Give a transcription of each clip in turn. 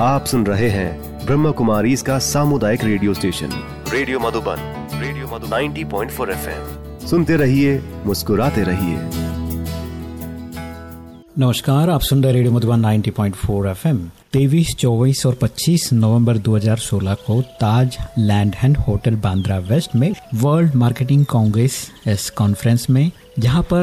आप सुन रहे हैं ब्रह्म कुमारी इसका सामुदायिक radio station. Radio Madhuban radio Madhu 90.4 point सुनते रहिए मुस्कुराते रहिए। नमस्कार आप सुन रहे रेडियो मधुबन 90.4 एफएम। तेईस चौबीस और 25 नवंबर 2016 को Taj land end hotel Bandra west में वर्ल्ड मार्केटिंग कांग्रेस इस कॉन्फ्रेंस में जहाँ पर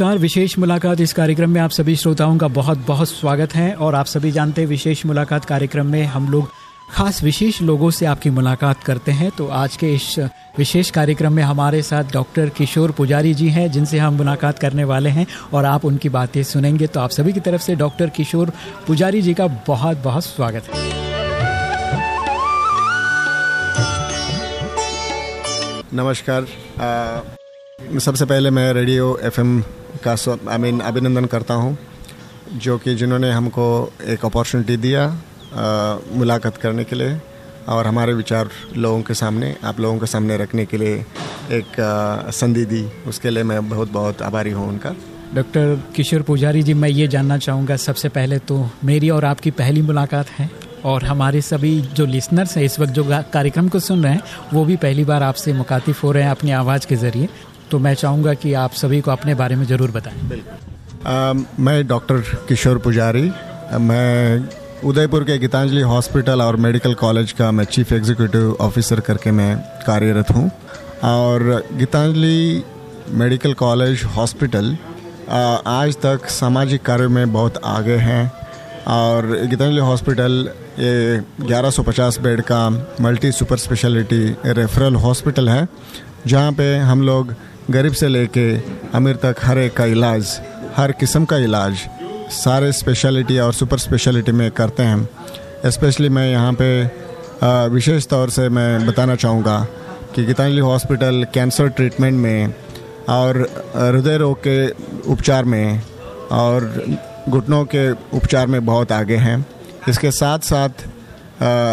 नमस्कार, विशेष मुलाकात इस कार्यक्रम में आप सभी श्रोताओं का बहुत बहुत स्वागत है और आप सभी जानते हैं विशेष मुलाकात कार्यक्रम में हम लोग खास विशेष लोगों से आपकी मुलाकात करते हैं। तो आज के इस विशेष कार्यक्रम में हमारे साथ डॉक्टर किशोर पुजारी जी हैं, जिनसे हम मुलाकात करने वाले हैं और आप उनकी बातें सुनेंगे। तो आप सभी की तरफ़ से डॉक्टर किशोर पुजारी जी का बहुत बहुत स्वागत है। नमस्कार। सबसे पहले मैं रेडियो एफएम का आई मीन अभिनंदन करता हूँ जो कि जिन्होंने हमको एक अपॉर्चुनिटी दिया आ, मुलाकात करने के लिए और हमारे विचार लोगों के सामने आप लोगों के सामने रखने के लिए एक संधि दी। उसके लिए मैं बहुत बहुत आभारी हूँ उनका। डॉक्टर किशोर पुजारी जी मैं ये जानना चाहूँगा सबसे पहले तो मेरी और आपकी पहली मुलाकात है और हमारे सभी जो लिसनर्स हैं इस वक्त जो कार्यक्रम को सुन रहे हैं वो भी पहली बार आपसे मुखातिफ हो रहे हैं अपनी आवाज़ के ज़रिए। तो मैं चाहूँगा कि आप सभी को अपने बारे में ज़रूर बताएँ। बिल्कुल। मैं डॉक्टर किशोर पुजारी। मैं उदयपुर के गीतांजलि हॉस्पिटल और मेडिकल कॉलेज का मैं चीफ एग्जीक्यूटिव ऑफिसर करके मैं कार्यरत हूँ। और गीतांजलि मेडिकल कॉलेज हॉस्पिटल आज तक सामाजिक कार्य में बहुत आगे हैं। और गीतांजलि हॉस्पिटल ये 1150 बेड का multi super speciality referral hospital है, जहाँ पे हम लोग गरीब से लेके अमीर तक हर एक का इलाज, हर किस्म का इलाज, सारे स्पेशलिटी और सुपर स्पेशलिटी में करते हैं। स्पेशली मैं यहाँ पे विशेष तौर से मैं बताना चाहूँगा कि गीतांजलि हॉस्पिटल कैंसर ट्रीटमेंट में और हृदय रोग के उपचार में और घुटनों के उपचार में बहुत आगे हैं। इसके साथ साथ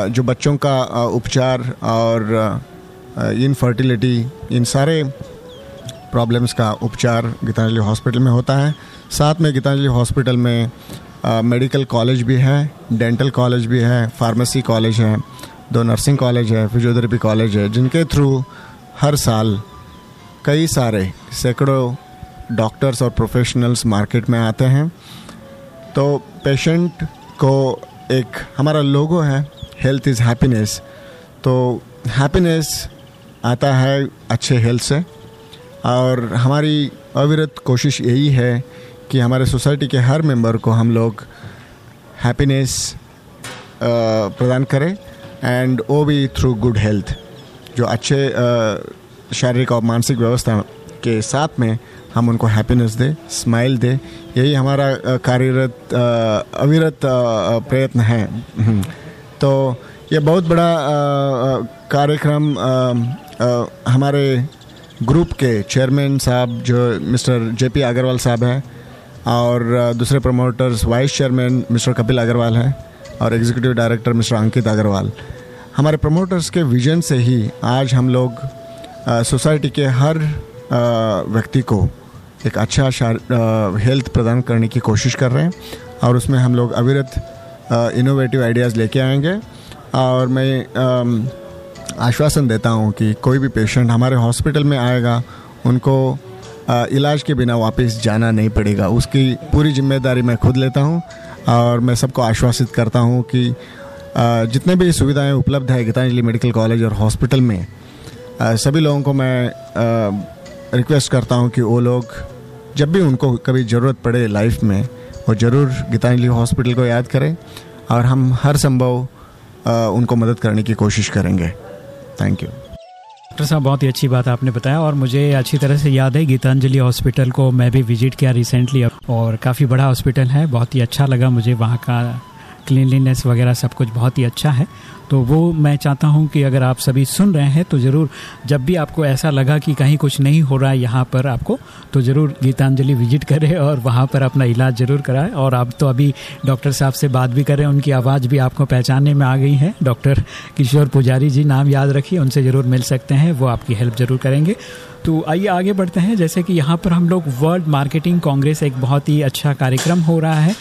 जो बच्चों का उपचार और इनफर्टिलिटी इन सारे प्रॉब्लम्स का उपचार गीतांजलि हॉस्पिटल में होता है। साथ में गीतांजलि हॉस्पिटल में मेडिकल कॉलेज भी है डेंटल कॉलेज भी है फार्मेसी कॉलेज है, दो नर्सिंग कॉलेज है फिजियोथेरेपी कॉलेज है, जिनके थ्रू हर साल कई सारे सैकड़ों डॉक्टर्स और प्रोफेशनल्स मार्केट में आते हैं। तो पेशेंट को एक हमारा लोगो है हेल्थ इज़ हैप्पीनेस तो हैप्पीनेस आता है अच्छे हेल्थ से। और हमारी अविरत कोशिश यही है कि हमारे सोसाइटी के हर मेंबर को हम लोग हैप्पीनेस प्रदान करें एंड वो भी थ्रू गुड हेल्थ जो अच्छे शारीरिक और मानसिक व्यवस्था के साथ में हम उनको हैप्पीनेस दे स्माइल दे यही हमारा कार्यरत अविरत प्रयत्न है हम्म। तो ये बहुत बड़ा कार्यक्रम हमारे ग्रुप के चेयरमैन साहब, जो मिस्टर जे पी अग्रवाल साहब हैं, और दूसरे promoters, vice chairman mister Kapil Agarwal हैं, और executive director mister Ankit Agarwal. हमारे प्रमोटर्स के विजन से ही आज हम लोग सोसाइटी के हर व्यक्ति को एक अच्छा हेल्थ प्रदान करने की कोशिश कर रहे हैं, और उसमें हम लोग अविरत इनोवेटिव आइडियाज़ लेके आएँगे। और मैं आश्वासन देता हूँ कि कोई भी पेशेंट हमारे हॉस्पिटल में आएगा, उनको इलाज के बिना वापस जाना नहीं पड़ेगा। उसकी पूरी ज़िम्मेदारी मैं खुद लेता हूँ और मैं सबको आश्वासित करता हूँ कि जितने भी सुविधाएँ उपलब्ध है, गीतांजलि मेडिकल कॉलेज और हॉस्पिटल में सभी लोगों को मैं रिक्वेस्ट करता हूँ कि वो लोग, जब भी उनको कभी ज़रूरत पड़े लाइफ में, वो ज़रूर गीतांजलि हॉस्पिटल को याद करें और हम हर संभव उनको मदद करने की कोशिश करेंगे। थैंक यू डॉक्टर साहब, बहुत ही अच्छी बात आपने बताया और मुझे अच्छी तरह से याद है गीतांजलि हॉस्पिटल को मैं भी विज़िट किया रिसेंटली और काफ़ी बड़ा हॉस्पिटल है, बहुत ही अच्छा लगा मुझे वहाँ का क्लीनलीनेस वगैरह सब कुछ बहुत ही अच्छा है। तो वो मैं चाहता हूँ कि अगर आप सभी सुन रहे हैं तो ज़रूर जब भी आपको ऐसा लगा कि कहीं कुछ नहीं हो रहा है यहाँ पर आपको तो ज़रूर गीतांजलि विज़िट करें और वहाँ पर अपना इलाज ज़रूर कराएँ। और आप तो अभी डॉक्टर साहब से बात भी करें, उनकी आवाज़ भी आपको पहचानने में आ गई है। डॉक्टर किशोर पुजारी जी नाम याद रखिए, उनसे ज़रूर मिल सकते हैं, वो आपकी हेल्प ज़रूर करेंगे। तो आइए आगे बढ़ते हैं, जैसे कि यहाँ पर हम लोग वर्ल्ड मार्केटिंग कांग्रेस एक बहुत ही अच्छा कार्यक्रम हो रहा है।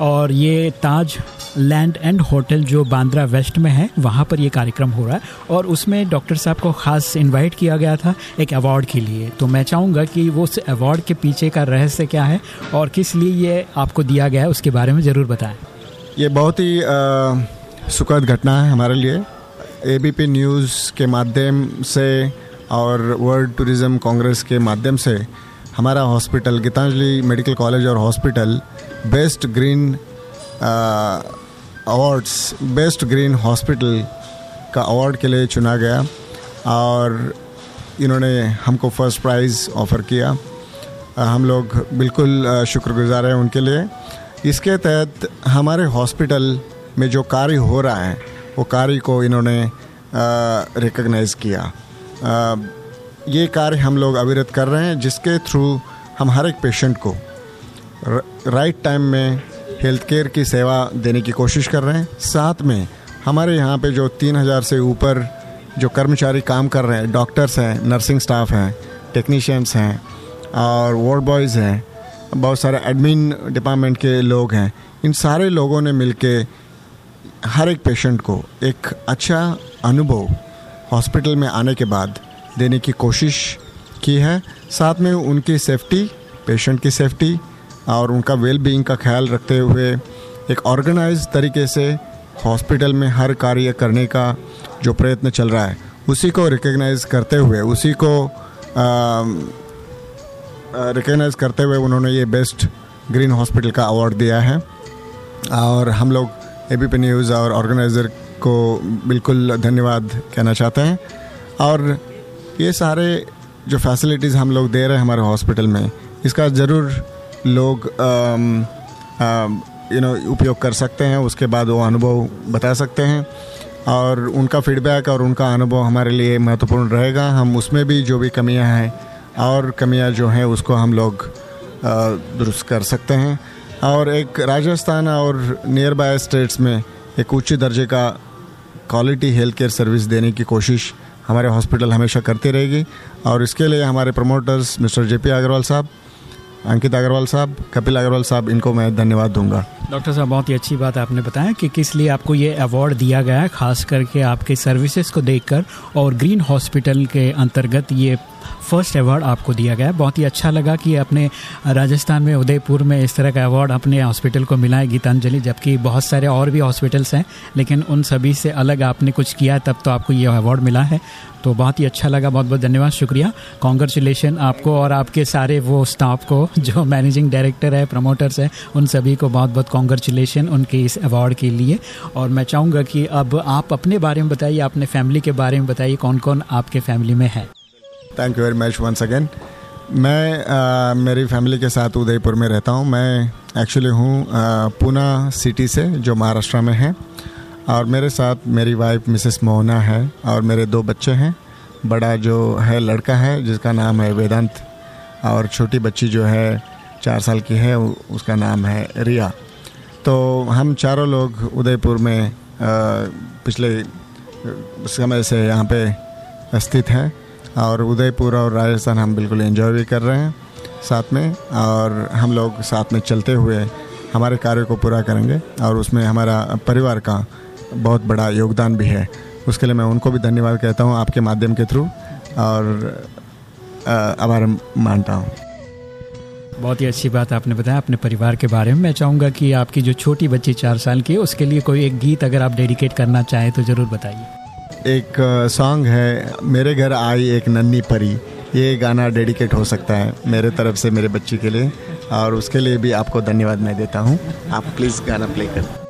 और ये ताज लैंड एंड होटल जो बांद्रा वेस्ट में है, वहाँ पर ये कार्यक्रम हो रहा है। और उसमें डॉक्टर साहब को ख़ास इनवाइट किया गया था एक अवार्ड के लिए। तो मैं चाहूँगा कि वो उस अवार्ड के पीछे का रहस्य क्या है और किस लिए ये आपको दिया गया है, उसके बारे में ज़रूर बताएँ। ये बहुत ही सुखद घटना है हमारे लिए। एबीपी न्यूज़ के माध्यम से और वर्ल्ड टूरिज़्म कांग्रेस के माध्यम से हमारा हॉस्पिटल गीतांजलि मेडिकल कॉलेज और hospital best green awards best green hospital का अवार्ड के लिए चुना गया और इन्होंने हमको फ़र्स्ट प्राइज़ ऑफ़र किया। हम लोग बिल्कुल शुक्रगुजार हैं उनके लिए। इसके तहत हमारे हॉस्पिटल में जो कार्य हो रहा है वो कार्य को इन्होंने रिकग्नाइज़ किया। आ, ये कार्य हम लोग अविरत कर रहे हैं, जिसके थ्रू हम हर एक पेशेंट को राइट टाइम में हेल्थ केयर की सेवा देने की कोशिश कर रहे हैं। साथ में हमारे यहाँ पे जो तीन हज़ार से ऊपर जो कर्मचारी काम कर रहे हैं डॉक्टर्स हैं नर्सिंग स्टाफ हैं टेक्नीशियंस हैं, और वार्ड बॉयज़ हैं, बहुत सारे एडमिन डिपार्टमेंट के लोग हैं। इन सारे लोगों ने मिल हर एक पेशेंट को एक अच्छा अनुभव हॉस्पिटल में आने के बाद देने की कोशिश की है। साथ में उनकी सेफ्टी पेशेंट की सेफ्टी और उनका वेल बीइंग का ख्याल रखते हुए एक ऑर्गेनाइज तरीके से हॉस्पिटल में हर कार्य करने का जो प्रयत्न चल रहा है, उसी को रिकग्नाइज करते हुए, उसी को रिकग्नाइज करते हुए उन्होंने ये बेस्ट ग्रीन हॉस्पिटल का अवार्ड दिया है। और हम लोग ए बी पी न्यूज़ और ऑर्गेनाइज़र को बिल्कुल धन्यवाद कहना चाहते हैं। और ये सारे जो फैसिलिटीज़ हम लोग दे रहे हैं हमारे हॉस्पिटल में, इसका ज़रूर लोग यू नो उपयोग कर सकते हैं, उसके बाद वो अनुभव बता सकते हैं। और उनका फीडबैक और उनका अनुभव हमारे लिए महत्वपूर्ण रहेगा। हम उसमें भी जो भी कमियाँ हैं, और कमियाँ जो हैं, उसको हम लोग दुरुस्त कर सकते हैं। और एक राजस्थान और नियर बाय स्टेट्स में एक उच्च दर्जे का क्वालिटी हेल्थ केयर सर्विस देने की कोशिश हमारे हॉस्पिटल हमेशा करती रहेगी। और इसके लिए हमारे promoters, mister J P Agarwal साहब, अंकित अग्रवाल साहब, कपिल अग्रवाल साहब, इनको मैं धन्यवाद दूँगा। डॉक्टर साहब, बहुत ही अच्छी बात आपने बताया कि किस लिए आपको ये अवार्ड दिया गया है, खास करके आपके सर्विसेज़ को देखकर और ग्रीन हॉस्पिटल के अंतर्गत ये फ़र्स्ट अवार्ड आपको दिया गया है। बहुत ही अच्छा लगा कि अपने राजस्थान में, उदयपुर में इस तरह का अवार्ड अपने हॉस्पिटल को मिला है, गीतांजलि, जबकि बहुत सारे और भी हॉस्पिटल्स हैं, लेकिन उन सभी से अलग आपने कुछ किया तब तो आपको ये अवार्ड मिला है। तो बहुत ही अच्छा लगा बहुत बहुत धन्यवाद, शुक्रिया। कॉन्ग्रेचुलेशन आपको और आपके सारे वो स्टाफ को, जो मैनेजिंग डायरेक्टर है प्रमोटर्स हैं, उन सभी को बहुत बहुत कॉन्ग्रेचुलेशन उनके इस अवार्ड के लिए। और मैं चाहूँगा कि अब आप अपने बारे में बताइए अपने फैमिली के बारे में बताइए कौन कौन आपके फैमिली में है? Thank you very much once again मैं आ, मेरी फैमिली के साथ उदयपुर में रहता हूँ। मैं एक्चुअली हूँ पूना सिटी से जो महाराष्ट्र में है। और मेरे साथ मेरी वाइफ मिसेस मोहना है और मेरे दो बच्चे हैं। बड़ा जो है लड़का है जिसका नाम है वेदांत। और छोटी बच्ची जो है चार साल की है उसका नाम है रिया। तो हम चारों लोग उदयपुर में पिछले समय से यहाँ पे स्थित हैं और उदयपुर और राजस्थान हम बिल्कुल एंजॉय भी कर रहे हैं साथ में और हम लोग साथ में चलते हुए हमारे कार्य को पूरा करेंगे और उसमें हमारा परिवार का बहुत बड़ा योगदान भी है। उसके लिए मैं उनको भी धन्यवाद कहता हूँ आपके माध्यम के थ्रू और आभार मानता हूँ। बहुत ही अच्छी बात आपने बताया अपने परिवार के बारे में। मैं चाहूँगा कि आपकी जो छोटी बच्ची चार साल की है, उसके लिए कोई एक गीत अगर आप डेडिकेट करना चाहें तो ज़रूर बताइए। एक सॉन्ग है, मेरे घर आई एक नन्नी परी। ये गाना डेडिकेट हो सकता है मेरे तरफ़ से मेरे बच्ची के लिए, और उसके लिए भी आपको धन्यवाद मैं देता हूँ। आप प्लीज़ गाना प्ले करें।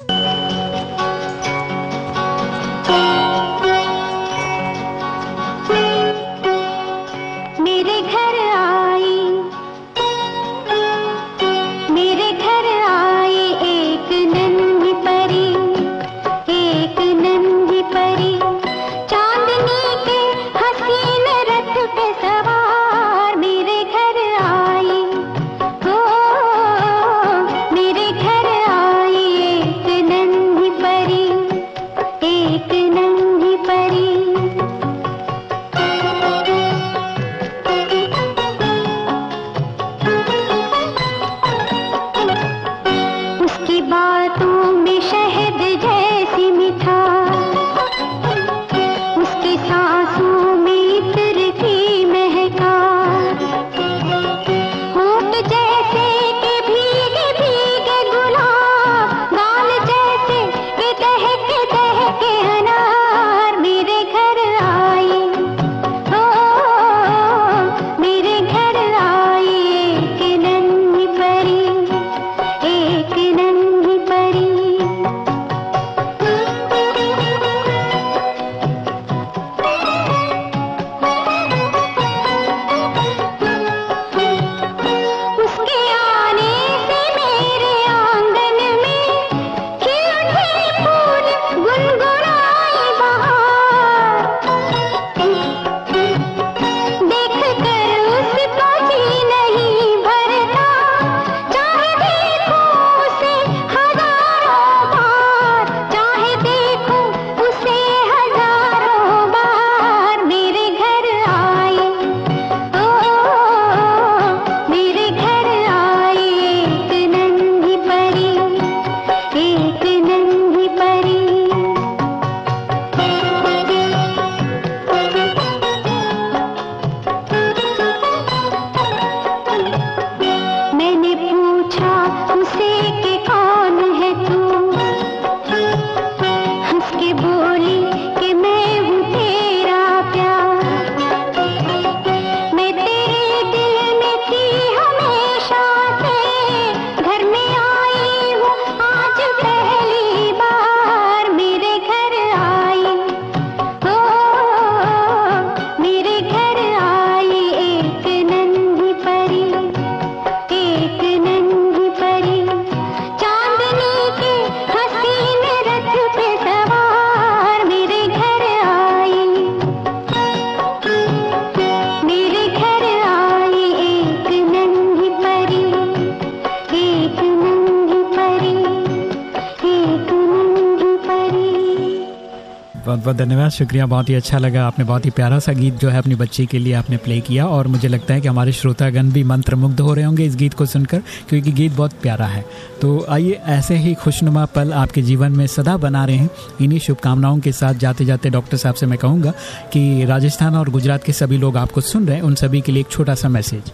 बहुत बहुत धन्यवाद। शुक्रिया, बहुत ही अच्छा लगा। आपने बहुत ही प्यारा सा गीत जो है अपनी बच्ची के लिए आपने प्ले किया और मुझे लगता है कि हमारे श्रोतागण भी मंत्रमुग्ध हो रहे होंगे इस गीत को सुनकर, क्योंकि गीत बहुत प्यारा है। तो आइए, ऐसे ही खुशनुमा पल आपके जीवन में सदा बना रहे हैं। इन्हीं शुभकामनाओं के साथ जाते जाते डॉक्टर साहब से मैं कहूँगा कि राजस्थान और गुजरात के सभी लोग आपको सुन रहे हैं। उन सभी के लिए एक छोटा सा मैसेज।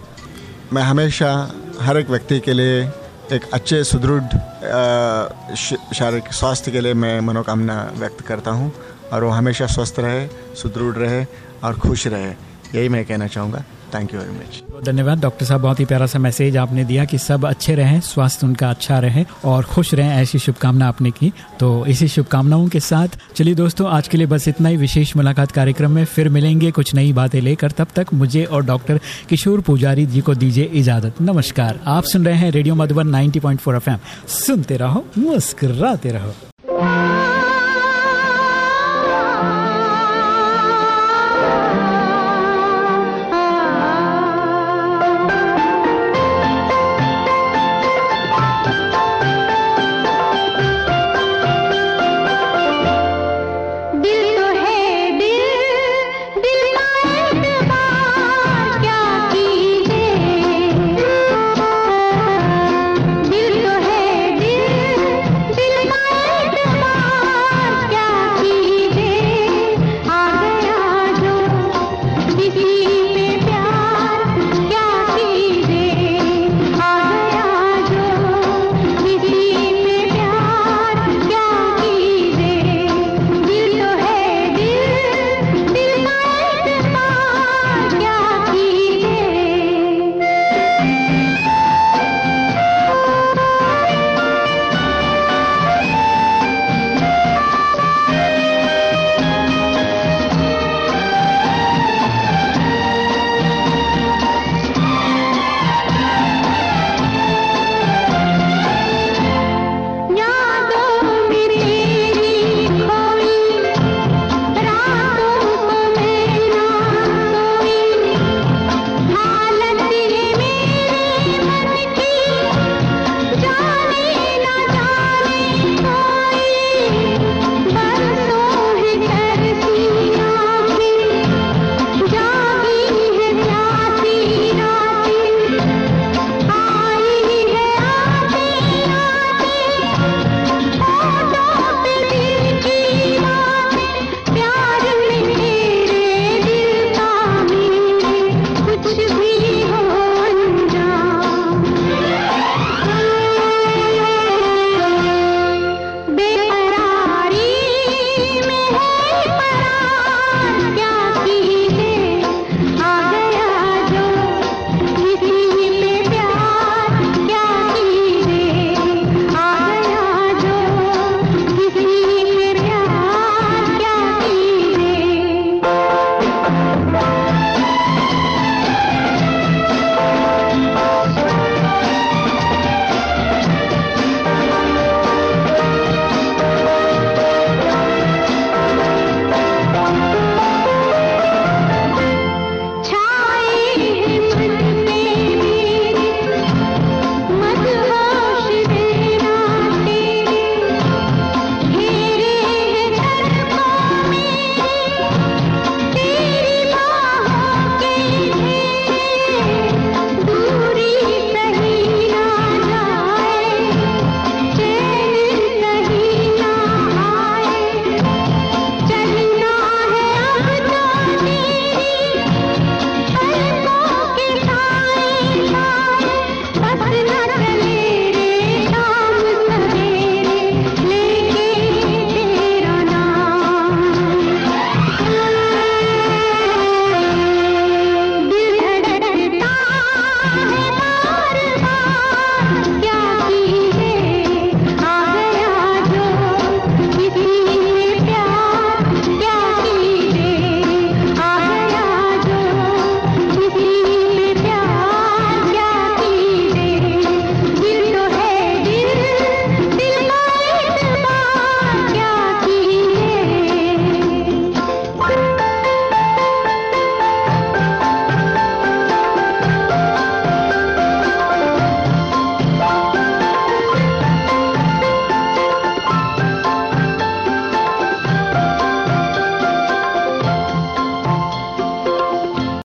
मैं हमेशा हर एक व्यक्ति के लिए एक अच्छे, सुदृढ़ शारीरिक स्वास्थ्य के लिए मैं मनोकामना व्यक्त करता हूँ और वो हमेशा स्वस्थ रहे, सुदृढ़ रहे और खुश रहे। यही मैं कहना चाहूँगा। थैंक यू वेरी मच धन्यवाद, डॉक्टर साहब, बहुत ही प्यारा सा मैसेज आपने दिया कि सब अच्छे रहें, स्वास्थ्य उनका अच्छा रहे और खुश रहें, ऐसी शुभकामना आपने की। तो इसी शुभकामनाओं के साथ, चलिए दोस्तों, आज के लिए बस इतना ही। विशेष मुलाकात कार्यक्रम में फिर मिलेंगे कुछ नई बातें लेकर। तब तक मुझे और डॉक्टर किशोर पुजारी जी को दीजिए इजाज़त। नमस्कार, आप सुन रहे हैं रेडियो मधुबन 90.4 एफएम। सुनते रहो, मुस्कुराते रहो।